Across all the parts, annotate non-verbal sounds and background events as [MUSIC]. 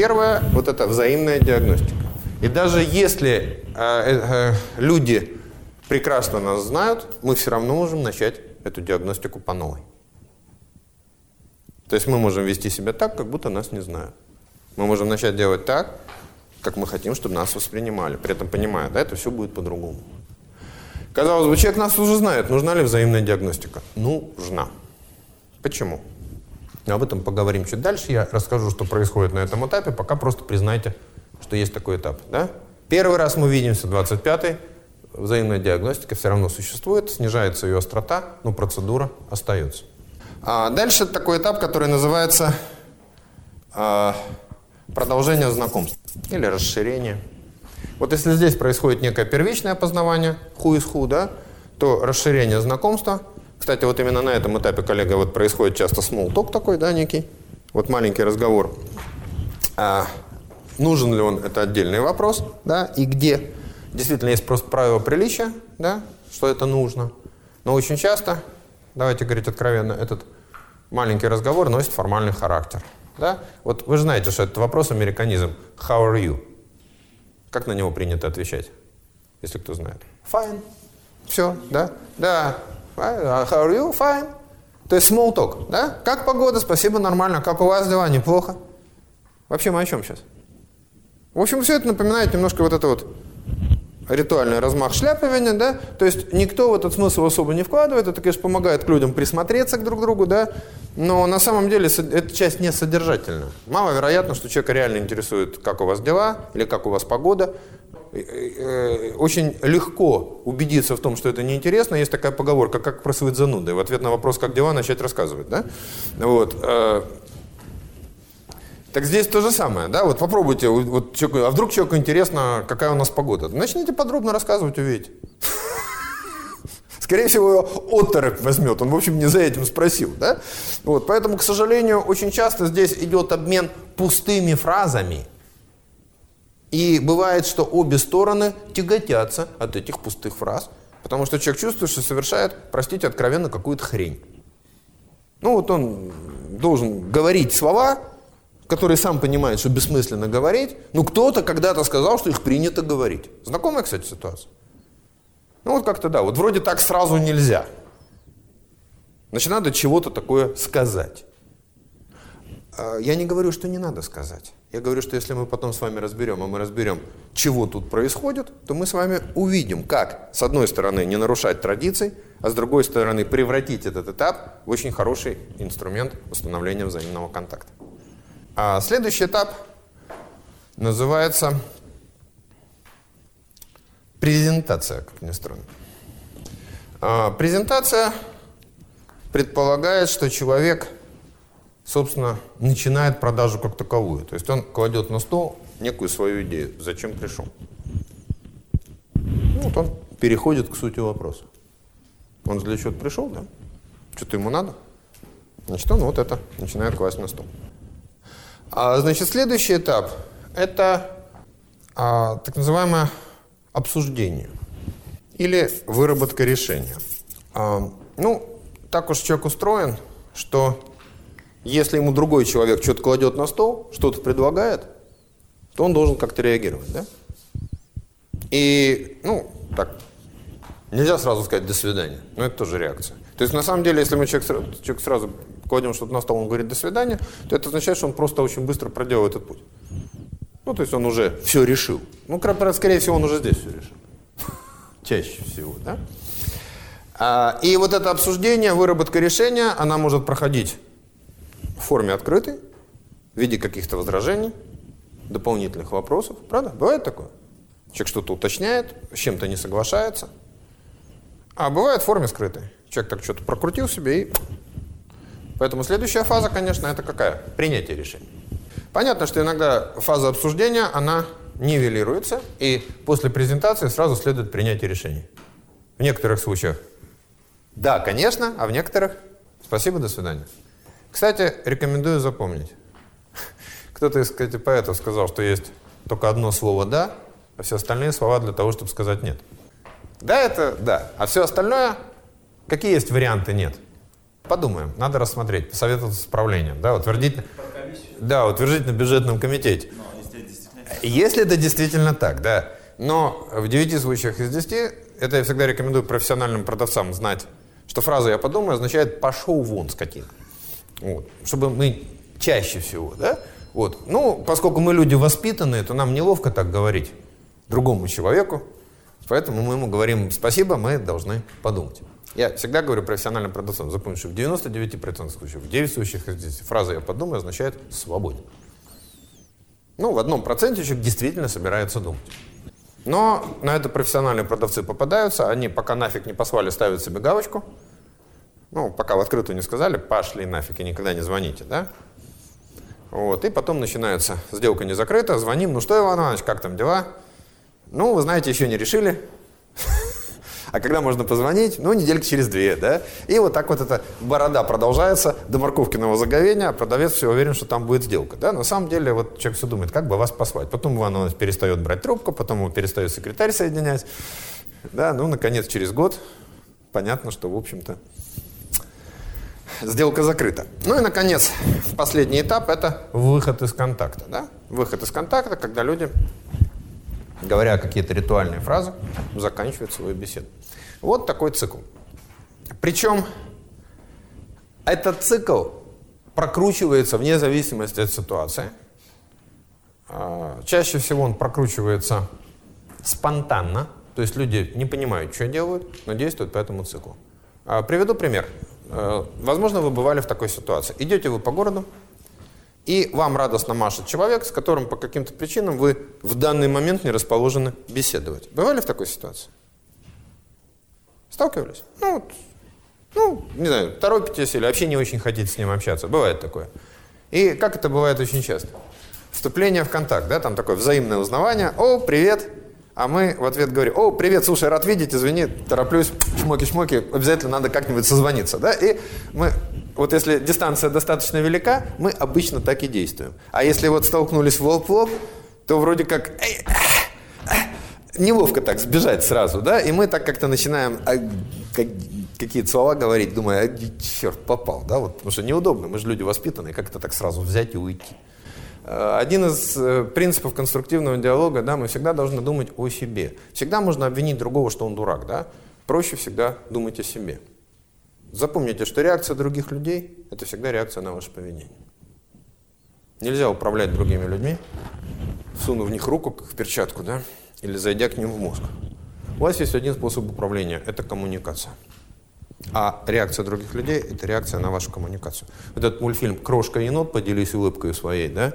Первое, вот это взаимная диагностика. И даже если э, э, люди прекрасно нас знают, мы все равно можем начать эту диагностику по новой. То есть мы можем вести себя так, как будто нас не знают. Мы можем начать делать так, как мы хотим, чтобы нас воспринимали, при этом понимая, да, это все будет по-другому. Казалось бы, человек нас уже знает, нужна ли взаимная диагностика? Нужна. Почему? Об этом поговорим чуть дальше. Я расскажу, что происходит на этом этапе. Пока просто признайте, что есть такой этап. Да? Первый раз мы видимся, 25-й. Взаимная диагностика все равно существует, снижается ее острота, но процедура остается. А дальше такой этап, который называется а, продолжение знакомств или расширение. Вот если здесь происходит некое первичное опознавание, who is who, да, то расширение знакомства. Кстати, вот именно на этом этапе, коллега, вот происходит часто small talk такой, да, некий. Вот маленький разговор. А, нужен ли он, это отдельный вопрос, да, и где. Действительно, есть просто правило приличия, да, что это нужно. Но очень часто, давайте говорить откровенно, этот маленький разговор носит формальный характер. Да? Вот вы знаете, что этот вопрос американизм. How are you? Как на него принято отвечать, если кто знает? Fine. Все, да? Да. How are you? Fine. То есть small talk, да? Как погода? Спасибо, нормально. Как у вас дела? Неплохо. Вообще мы о чем сейчас? В общем, все это напоминает немножко вот это вот ритуальный размах шляпывания, да, то есть никто в этот смысл особо не вкладывает, это, конечно, помогает людям присмотреться к друг другу, да, но на самом деле эта часть не содержательна. Маловероятно, что человека реально интересует, как у вас дела или как у вас погода. Э, очень легко убедиться в том, что это неинтересно. Есть такая поговорка, как просывать зануды. В ответ на вопрос, как дела, начать рассказывать. Да? Вот. Э, так здесь то же самое, да, вот попробуйте, вот человеку, а вдруг человеку интересно, какая у нас погода. Начните подробно рассказывать, увидите. Скорее всего, его отторок возьмет, он, в общем, не за этим спросил, да. Вот, поэтому, к сожалению, очень часто здесь идет обмен пустыми фразами. И бывает, что обе стороны тяготятся от этих пустых фраз, потому что человек чувствует, что совершает, простите, откровенно какую-то хрень. Ну вот он должен говорить слова, который сам понимает, что бессмысленно говорить, но кто-то когда-то сказал, что их принято говорить. Знакомая, кстати, ситуация? Ну вот как-то да, вот вроде так сразу нельзя. Значит, надо чего-то такое сказать. А, я не говорю, что не надо сказать. Я говорю, что если мы потом с вами разберем, а мы разберем, чего тут происходит, то мы с вами увидим, как, с одной стороны, не нарушать традиции, а с другой стороны, превратить этот этап в очень хороший инструмент установления взаимного контакта. А следующий этап называется презентация, как ни странно. А, презентация предполагает, что человек, собственно, начинает продажу как таковую. То есть он кладет на стол некую свою идею, зачем пришел. Ну, вот он переходит к сути вопроса. Он для чего-то пришел, да? Что-то ему надо. Значит, он вот это начинает класть на стол. А, значит, следующий этап – это а, так называемое обсуждение или выработка решения. А, ну, так уж человек устроен, что если ему другой человек что-то кладет на стол, что-то предлагает, то он должен как-то реагировать, да? И, ну, так, нельзя сразу сказать «до свидания», но это тоже реакция. То есть, на самом деле, если мы человек, человек сразу кладем что-то на стол, он говорит «до свидания», то это означает, что он просто очень быстро проделал этот путь. Ну, то есть он уже все решил. Ну, скорее всего, он уже здесь все решил. [LAUGHS] Чаще всего, да? А, и вот это обсуждение, выработка решения, она может проходить в форме открытой, в виде каких-то возражений, дополнительных вопросов. Правда? Бывает такое? Человек что-то уточняет, с чем-то не соглашается. А бывает в форме скрытой. Человек так что-то прокрутил себе и Поэтому следующая фаза, конечно, это какая? Принятие решения. Понятно, что иногда фаза обсуждения, она нивелируется, и после презентации сразу следует принятие решений. В некоторых случаях да, конечно, а в некоторых спасибо, до свидания. Кстати, рекомендую запомнить. Кто-то из кстати, поэтов сказал, что есть только одно слово «да», а все остальные слова для того, чтобы сказать «нет». Да, это «да», а все остальное, какие есть варианты «нет»? Подумаем, надо рассмотреть, посоветоваться с правлением. Да, утвердить... Да, утвердительно-бюджетном комитете. Если это действительно так, да. Но в 9 случаях из 10, это я всегда рекомендую профессиональным продавцам знать, что фраза «я подумаю» означает «пошел вон, скотина». Вот. Чтобы мы чаще всего, да? Вот. Ну, поскольку мы люди воспитанные, то нам неловко так говорить другому человеку, поэтому мы ему говорим «спасибо, мы должны подумать». Я всегда говорю профессиональным продавцам, запомните, что в 99% случаев, в 9 случаях из 10 фраза «я подумаю» означает «свободен». Ну, в одном проценте человек действительно собирается думать. Но на это профессиональные продавцы попадаются, они пока нафиг не послали, ставят себе галочку. Ну, пока в открытую не сказали, пошли нафиг и никогда не звоните, да? Вот, и потом начинается, сделка не закрыта, звоним, ну что, Иван Иванович, как там дела? Ну, вы знаете, еще не решили. [LAUGHS] А когда можно позвонить? Ну, недельки через две, да? И вот так вот эта борода продолжается до морковкиного заговения, продавец все уверен, что там будет сделка, да? На самом деле, вот человек все думает, как бы вас послать. Потом Иван Иванович перестает брать трубку, потом его перестает секретарь соединять. Да, ну, наконец, через год понятно, что, в общем-то, сделка закрыта. Ну и, наконец, последний этап – это выход из контакта. Да? Выход из контакта, когда люди, говоря какие-то ритуальные фразы, заканчивают свою беседу. Вот такой цикл. Причем этот цикл прокручивается вне зависимости от ситуации. А, чаще всего он прокручивается спонтанно, то есть люди не понимают, что делают, но действуют по этому циклу. А, приведу пример. Э, возможно, вы бывали в такой ситуации. Идете вы по городу, и вам радостно машет человек, с которым по каким-то причинам вы в данный момент не расположены беседовать. Бывали в такой ситуации? Сталкивались? Ну, вот, ну, не знаю, торопитесь или вообще не очень хотите с ним общаться. Бывает такое. И как это бывает очень часто? Вступление в контакт, да, там такое взаимное узнавание. О, привет, а мы в ответ говорим, о, привет, слушай, рад видеть, извини, тороплюсь, чмоки-чмоки, обязательно надо как-нибудь созвониться, да, и мы, вот если дистанция достаточно велика, мы обычно так и действуем. А если вот столкнулись в лоб в лоб, то вроде как, эй, неловко так сбежать сразу, да, и мы так как-то начинаем а, как, какие-то слова говорить, думая, черт, попал, да, вот, потому что неудобно, мы же люди воспитанные, как-то так сразу взять и уйти. Э, один из э, принципов конструктивного диалога, да, мы всегда должны думать о себе. Всегда можно обвинить другого, что он дурак, да? Проще всегда думать о себе. Запомните, что реакция других людей – это всегда реакция на ваше поведение. Нельзя управлять другими людьми, сунув в них руку, как в перчатку, да, или зайдя к ним в мозг. У вас есть один способ управления – это коммуникация. А реакция других людей – это реакция на вашу коммуникацию. Вот этот мультфильм «Крошка-енот, поделись улыбкой своей», да?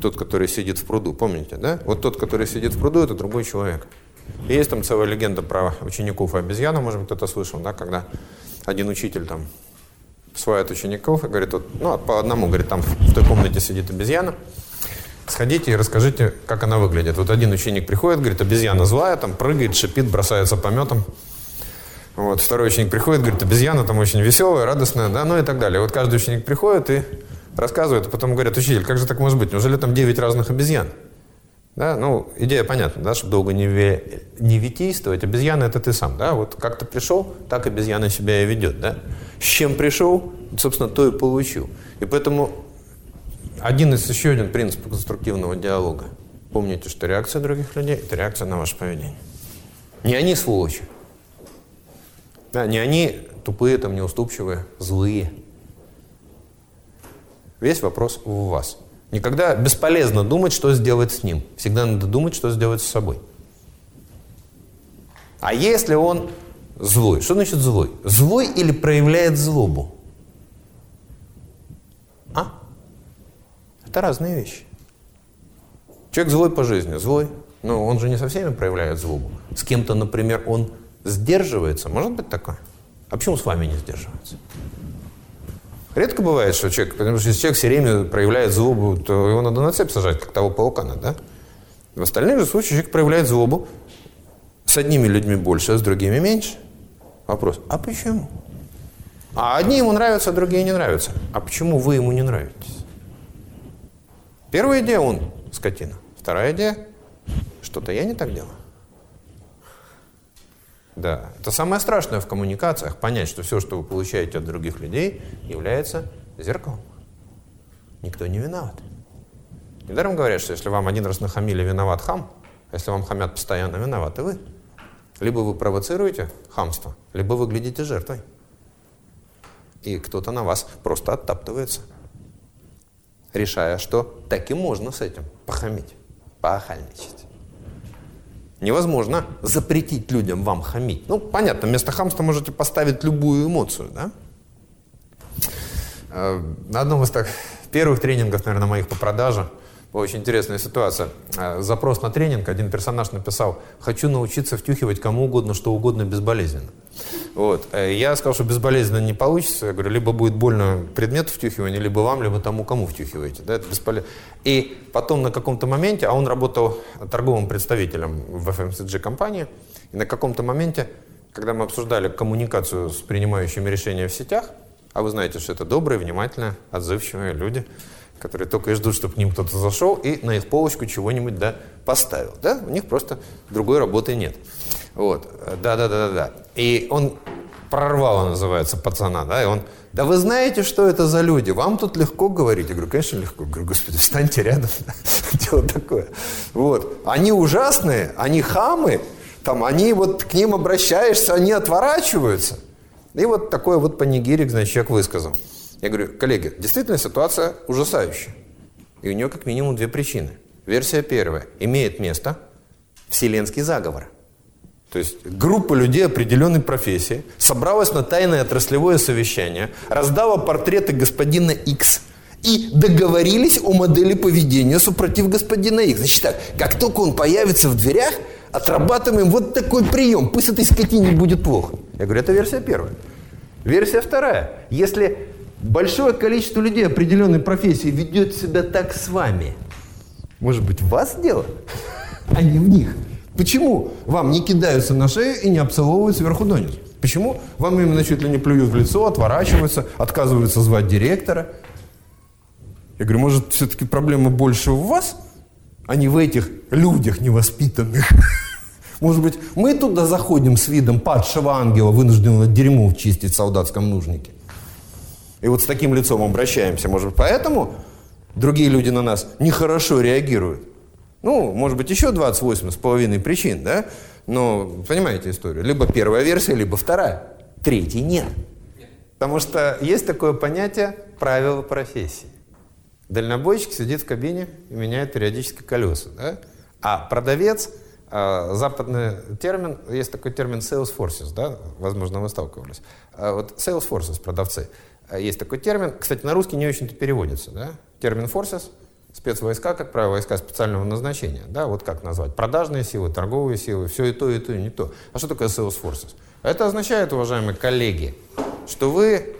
Тот, который сидит в пруду, помните, да? Вот тот, который сидит в пруду, это другой человек. И есть там целая легенда про учеников и обезьяну, может быть, кто-то слышал, да, когда один учитель там сводит учеников и говорит, вот, ну, по одному, говорит, там в той комнате сидит обезьяна, сходите и расскажите, как она выглядит. Вот один ученик приходит, говорит, обезьяна злая, там прыгает, шипит, бросается пометом. Вот, второй ученик приходит, говорит, обезьяна там очень веселая, радостная, да, ну и так далее. Вот каждый ученик приходит и рассказывают, а потом говорят, учитель, как же так может быть? Неужели там 9 разных обезьян? Да, ну, идея понятна, да, чтобы долго не, ве, не витийствовать. Обезьяна – это ты сам, да, вот как ты пришел, так обезьяна себя и ведет, да. С чем пришел, собственно, то и получил. И поэтому один из, еще один принцип конструктивного диалога. Помните, что реакция других людей – это реакция на ваше поведение. Не они сволочи. Да, не они тупые, там, неуступчивые, злые – Весь вопрос в вас. Никогда бесполезно думать, что сделать с ним. Всегда надо думать, что сделать с собой. А если он злой? Что значит злой? Злой или проявляет злобу? А? Это разные вещи. Человек злой по жизни, злой. Но он же не со всеми проявляет злобу. С кем-то, например, он сдерживается. Может быть такое? А почему с вами не сдерживается? Редко бывает, что человек, потому что если человек все время проявляет злобу, то его надо на цепь сажать, как того паукана, да? В остальных же случаях человек проявляет злобу. С одними людьми больше, а с другими меньше. Вопрос, а почему? А одни ему нравятся, а другие не нравятся. А почему вы ему не нравитесь? Первая идея – он скотина. Вторая идея – что-то я не так делаю. Да, это самое страшное в коммуникациях, понять, что все, что вы получаете от других людей, является зеркалом. никто не виноват. Недаром говорят, что если вам один раз нахамили, виноват хам, а если вам хамят постоянно, виноваты вы. Либо вы провоцируете хамство, либо вы глядите жертвой. И кто-то на вас просто оттаптывается, решая, что так и можно с этим похамить, поохальничать. Невозможно запретить людям вам хамить. Ну, понятно, вместо хамства можете поставить любую эмоцию, да? Э, на одном из так первых тренингов, наверное, моих по продаже – очень интересная ситуация. Э, запрос на тренинг, один персонаж написал, хочу научиться втюхивать кому угодно, что угодно безболезненно. Вот. Э, я сказал, что безболезненно не получится. Я говорю, либо будет больно предмет втюхивания, либо вам, либо тому, кому втюхиваете. Да, это бесполезно. И потом на каком-то моменте, а он работал торговым представителем в FMCG компании, и на каком-то моменте, когда мы обсуждали коммуникацию с принимающими решения в сетях, а вы знаете, что это добрые, внимательные, отзывчивые люди – которые только и ждут, чтобы к ним кто-то зашел и на их полочку чего-нибудь да, поставил. Да? У них просто другой работы нет. Вот. Да-да-да-да. И он прорвало называется пацана, да, и он, да вы знаете, что это за люди, вам тут легко говорить. Я говорю, конечно, легко. Я говорю, господи, встаньте рядом, [LAUGHS] дело такое. Вот. Они ужасные, они хамы, там, они вот к ним обращаешься, они отворачиваются. И вот такой вот панигирик, значит, человек высказал. Я говорю, коллеги, действительно ситуация ужасающая. И у нее как минимум две причины. Версия первая. Имеет место вселенский заговор. То есть группа людей определенной профессии собралась на тайное отраслевое совещание, раздала портреты господина X и договорились о модели поведения супротив господина X. Значит так, как только он появится в дверях, отрабатываем вот такой прием. Пусть этой скотине будет плохо. Я говорю, это версия первая. Версия вторая. Если большое количество людей определенной профессии ведет себя так с вами, может быть, в вас дело, а не в них. Почему вам не кидаются на шею и не обцеловывают сверху донизу? Почему вам именно чуть ли не плюют в лицо, отворачиваются, отказываются звать директора? Я говорю, может, все-таки проблема больше в вас, а не в этих людях невоспитанных? [LAUGHS] Может быть, мы туда заходим с видом падшего ангела, вынужденного дерьмо чистить в солдатском нужнике? И вот с таким лицом обращаемся. Может быть, поэтому другие люди на нас нехорошо реагируют. Ну, может быть, еще 28 с половиной причин, да? Но, понимаете историю? Либо первая версия, либо вторая. Третьей нет. Потому что есть такое понятие правила профессии. Дальнобойщик сидит в кабине и меняет периодически колеса. Да? А продавец, э, западный термин, есть такой термин sales forces, да? возможно, вы сталкивались. А вот sales forces, продавцы – есть такой термин. Кстати, на русский не очень-то переводится. Да? Термин forces, спецвойска, как правило, войска специального назначения. Да? Вот как назвать? Продажные силы, торговые силы, все и то, и то, и не то. А что такое sales forces? Это означает, уважаемые коллеги, что вы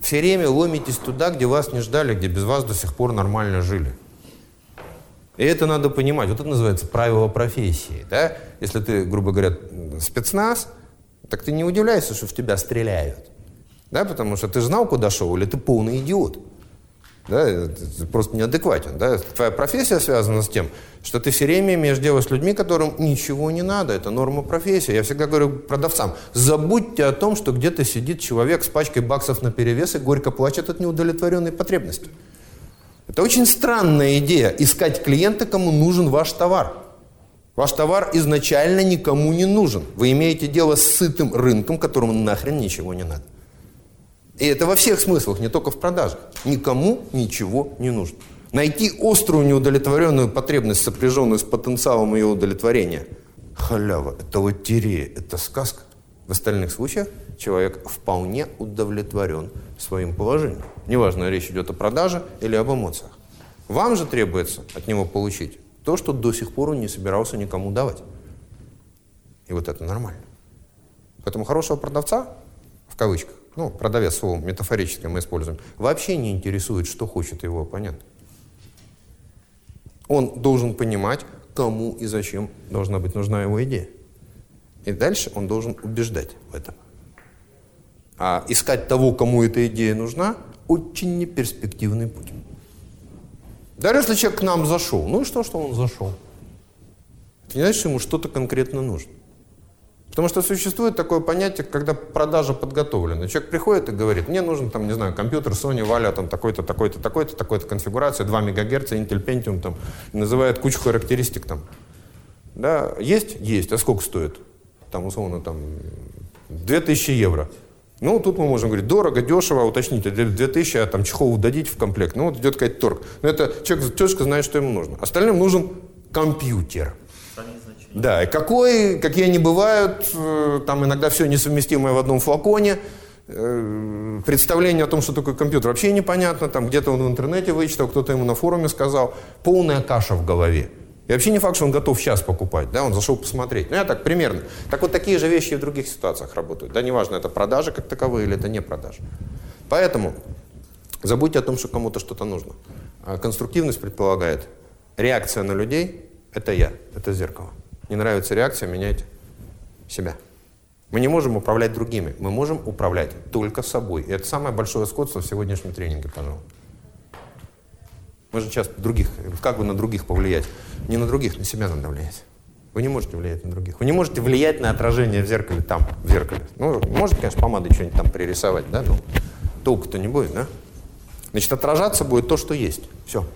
все время ломитесь туда, где вас не ждали, где без вас до сих пор нормально жили. И это надо понимать. Вот это называется правило профессии. Да? Если ты, грубо говоря, спецназ, так ты не удивляйся, что в тебя стреляют. Да, потому что ты знал, куда шел, или ты полный идиот. Да, ты просто неадекватен. Да? Твоя профессия связана с тем, что ты все время имеешь дело с людьми, которым ничего не надо. Это норма профессии. Я всегда говорю продавцам, забудьте о том, что где-то сидит человек с пачкой баксов на перевес и горько плачет от неудовлетворенной потребности. Это очень странная идея – искать клиента, кому нужен ваш товар. Ваш товар изначально никому не нужен. Вы имеете дело с сытым рынком, которому нахрен ничего не надо. И это во всех смыслах, не только в продажах. Никому ничего не нужно. Найти острую неудовлетворенную потребность, сопряженную с потенциалом ее удовлетворения. Халява, это лотерея, это сказка. В остальных случаях человек вполне удовлетворен своим положением. Неважно, речь идет о продаже или об эмоциях. Вам же требуется от него получить то, что до сих пор он не собирался никому давать. И вот это нормально. Поэтому хорошего продавца, в кавычках, ну, продавец слово метафорическое мы используем, вообще не интересует, что хочет его оппонент. Он должен понимать, кому и зачем должна быть нужна его идея. И дальше он должен убеждать в этом. А искать того, кому эта идея нужна, очень неперспективный путь. Даже если человек к нам зашел, ну и что, что он зашел? Это не значит, что ему что-то конкретно нужно. Потому что существует такое понятие, когда продажа подготовлена. Человек приходит и говорит, мне нужен, там, не знаю, компьютер Sony Valia, там, такой-то, такой-то, такой-то, такой-то конфигурация, 2 МГц, Intel Pentium, там, называет кучу характеристик, там. Да, есть? Есть. А сколько стоит? Там, условно, там, 2000 евро. Ну, тут мы можем говорить, дорого, дешево, уточните, 2000, а там чехол дадите в комплект. Ну, вот идет какой-то торг. Но это человек четко знает, что ему нужно. Остальным нужен компьютер. Да, и какой, какие они бывают, э, там иногда все несовместимое в одном флаконе, э, представление о том, что такое компьютер, вообще непонятно, там где-то он в интернете вычитал, кто-то ему на форуме сказал, полная каша в голове. И вообще не факт, что он готов сейчас покупать, да, он зашел посмотреть. Ну, я так примерно. Так вот, такие же вещи и в других ситуациях работают. Да, неважно, это продажи как таковые или это не продажи. Поэтому забудьте о том, что кому-то что-то нужно. А конструктивность предполагает реакция на людей – это я, это зеркало. Не нравится реакция, меняйте себя. Мы не можем управлять другими, мы можем управлять только собой. И это самое большое сходство в сегодняшнем тренинге, пожалуй. Мы же часто других, как бы на других повлиять? Не на других, на себя надо влиять. Вы не можете влиять на других. Вы не можете влиять на отражение в зеркале там, в зеркале. Ну, можете, конечно, помадой что-нибудь там пририсовать, да, но толку-то не будет, да? Значит, отражаться будет то, что есть. Все.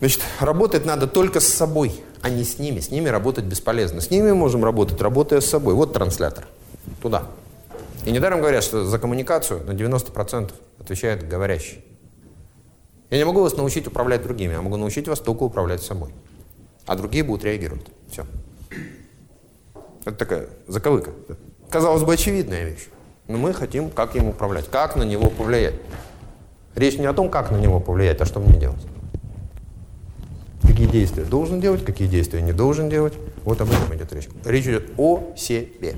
Значит, работать надо только с собой, а не с ними. С ними работать бесполезно. С ними можем работать, работая с собой. Вот транслятор. Туда. И недаром говорят, что за коммуникацию на 90% отвечает говорящий. Я не могу вас научить управлять другими, я могу научить вас только управлять собой. А другие будут реагировать. Все. Это такая заковыка. Казалось бы, очевидная вещь. Но мы хотим, как им управлять, как на него повлиять. Речь не о том, как на него повлиять, а что мне делать. Какие действия должен делать, какие действия не должен делать. Вот об этом идет речь. Речь идет о себе.